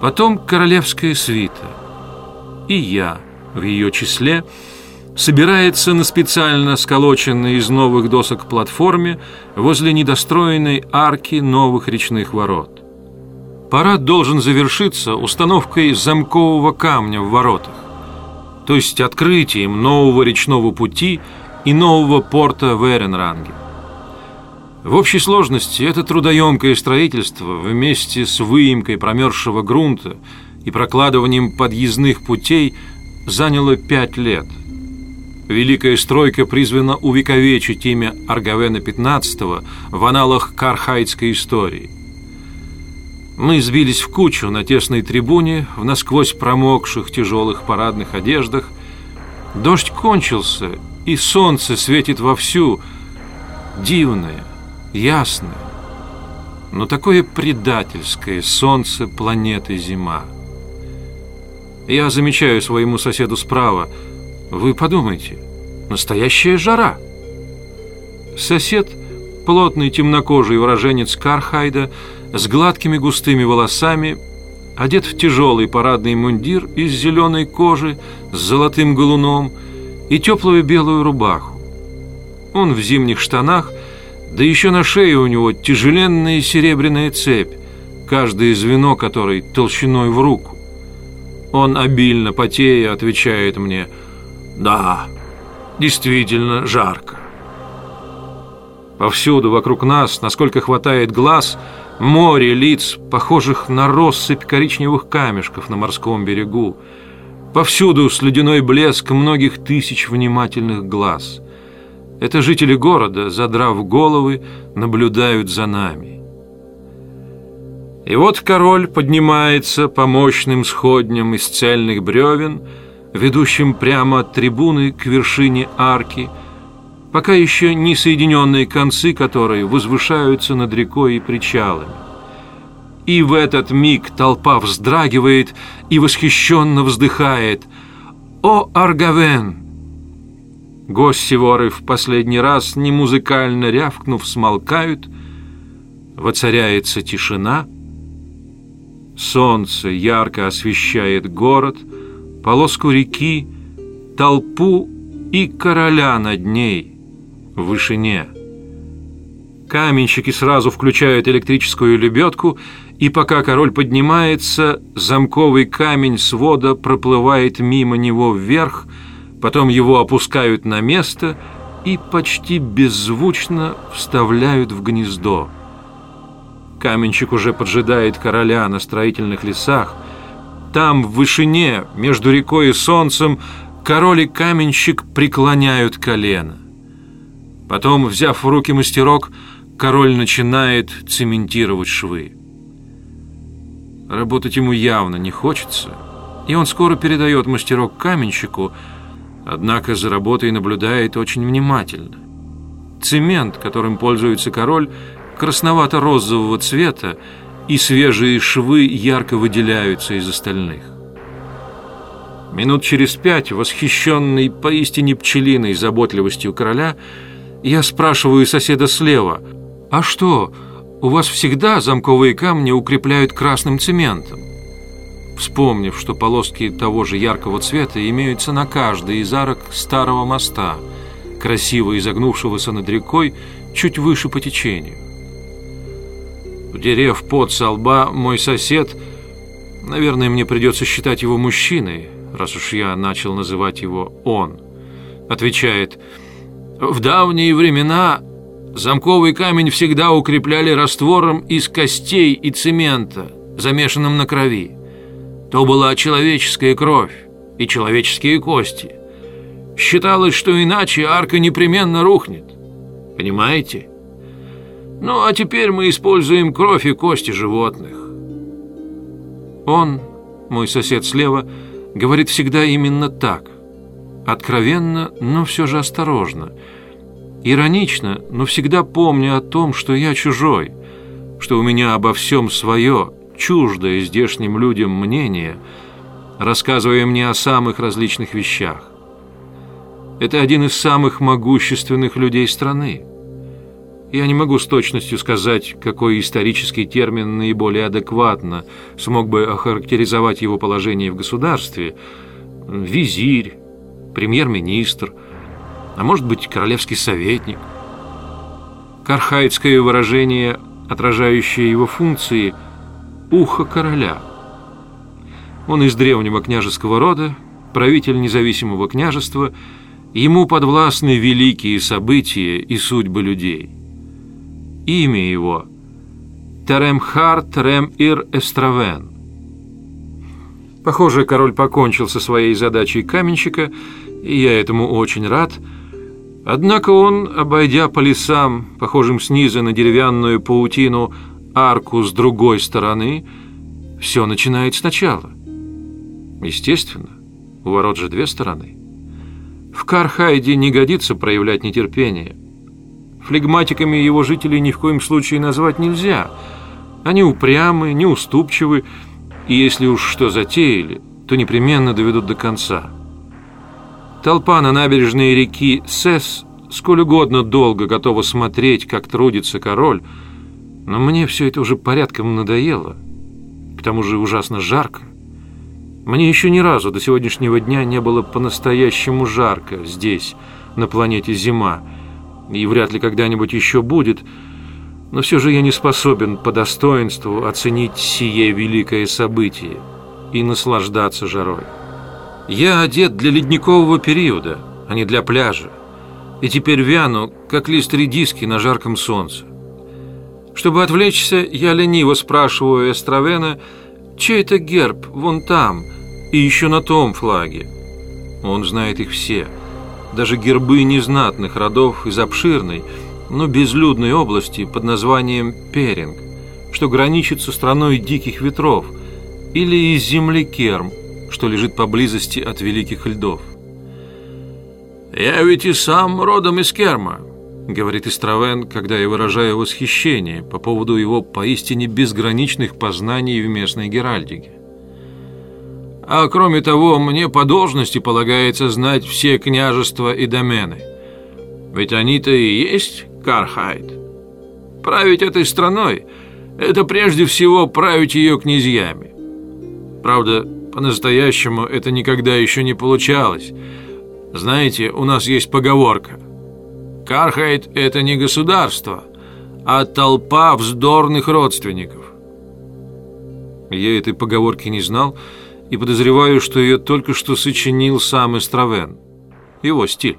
Потом королевская свита. И я в ее числе собирается на специально сколоченной из новых досок платформе возле недостроенной арки новых речных ворот. Парад должен завершиться установкой замкового камня в воротах, то есть открытием нового речного пути и нового порта в Эренранге. В общей сложности это трудоемкое строительство вместе с выемкой промерзшего грунта и прокладыванием подъездных путей заняло пять лет. Великая стройка призвана увековечить имя Аргавена XV в аналах кархайдской истории. Мы сбились в кучу на тесной трибуне в насквозь промокших тяжелых парадных одеждах. Дождь кончился, и солнце светит вовсю, дивное, ясное, но такое предательское солнце планеты Зима. Я замечаю своему соседу справа, вы подумайте, настоящая жара. Сосед, плотный темнокожий уроженец Кархайда, с гладкими густыми волосами, одет в тяжелый парадный мундир из зеленой кожи с золотым галуном и теплую белую рубаху. Он в зимних штанах да еще на шее у него тяжеленная серебряная цепь, каждое звено которой толщиной в руку. Он обильно потея отвечает мне «Да, действительно жарко». Повсюду вокруг нас, насколько хватает глаз, море лиц, похожих на россыпь коричневых камешков на морском берегу. Повсюду слюдяной блеск многих тысяч внимательных глаз – это жители города, задрав головы, наблюдают за нами. И вот король поднимается по мощным сходням из цельных бревен, ведущим прямо от трибуны к вершине арки, пока еще не соединенные концы которой возвышаются над рекой и причалами. И в этот миг толпа вздрагивает и восхищенно вздыхает «О, Аргавен!» Гости воры в последний раз, не музыкально рявкнув, смолкают. Воцаряется тишина. Солнце ярко освещает город, полоску реки, толпу и короля над ней в вышине. Каменщики сразу включают электрическую лебедку, и пока король поднимается, замковый камень свода проплывает мимо него вверх, Потом его опускают на место и почти беззвучно вставляют в гнездо. Каменщик уже поджидает короля на строительных лесах. Там, в вышине, между рекой и солнцем, король и каменщик преклоняют колено. Потом, взяв в руки мастерок, король начинает цементировать швы. Работать ему явно не хочется, и он скоро передает мастерок каменщику, однако за работой наблюдает очень внимательно. Цемент, которым пользуется король, красновато-розового цвета, и свежие швы ярко выделяются из остальных. Минут через пять, восхищенный поистине пчелиной заботливостью короля, я спрашиваю соседа слева, «А что, у вас всегда замковые камни укрепляют красным цементом?» Вспомнив, что полоски того же яркого цвета имеются на каждой из арок старого моста, красиво изогнувшегося над рекой чуть выше по течению. Удерев пот со лба, мой сосед, наверное, мне придется считать его мужчиной, раз уж я начал называть его «он», отвечает «В давние времена замковый камень всегда укрепляли раствором из костей и цемента, замешанным на крови то была человеческая кровь и человеческие кости. Считалось, что иначе арка непременно рухнет. Понимаете? Ну, а теперь мы используем кровь и кости животных. Он, мой сосед слева, говорит всегда именно так. Откровенно, но все же осторожно. Иронично, но всегда помня о том, что я чужой, что у меня обо всем свое, чуждое здешним людям мнение, рассказывая мне о самых различных вещах. Это один из самых могущественных людей страны. Я не могу с точностью сказать, какой исторический термин наиболее адекватно смог бы охарактеризовать его положение в государстве. Визирь, премьер-министр, а может быть, королевский советник. Кархайдское выражение, отражающее его функции «ухо короля». Он из древнего княжеского рода, правитель независимого княжества, ему подвластны великие события и судьбы людей. Имя его – Теремхар Терем-Ир Эстравен. Похоже, король покончил со своей задачей каменщика, и я этому очень рад. Однако он, обойдя по лесам, похожим снизу на деревянную паутину, арку с другой стороны, все начинает сначала. Естественно, у ворот же две стороны. В Кархайде не годится проявлять нетерпение. Флегматиками его жителей ни в коем случае назвать нельзя. Они упрямы, неуступчивы, и если уж что затеяли, то непременно доведут до конца. Толпа на набережной реки Сес сколь угодно долго готова смотреть, как трудится король, но мне все это уже порядком надоело. К тому же ужасно жарко. Мне еще ни разу до сегодняшнего дня не было по-настоящему жарко здесь, на планете Зима, и вряд ли когда-нибудь еще будет, но все же я не способен по достоинству оценить сие великое событие и наслаждаться жарой. Я одет для ледникового периода, а не для пляжа, и теперь вяну, как лист редиски на жарком солнце. Чтобы отвлечься, я лениво спрашиваю Эстравена, чей это герб вон там и еще на том флаге. Он знает их все, даже гербы незнатных родов из обширной, но безлюдной области под названием Перинг, что граничит со страной диких ветров, или из земли Керм, что лежит поблизости от великих льдов. «Я ведь и сам родом из Керма», — говорит Истравен, когда я выражаю восхищение по поводу его поистине безграничных познаний в местной геральдике. А кроме того, мне по должности полагается знать все княжества и домены. Ведь они-то и есть Кархайд. Править этой страной – это прежде всего править ее князьями. Правда, по-настоящему это никогда еще не получалось. Знаете, у нас есть поговорка. Кархайд – это не государство, а толпа вздорных родственников. Я этой поговорки не знал и подозреваю, что ее только что сочинил сам Эстравен. Его стиль.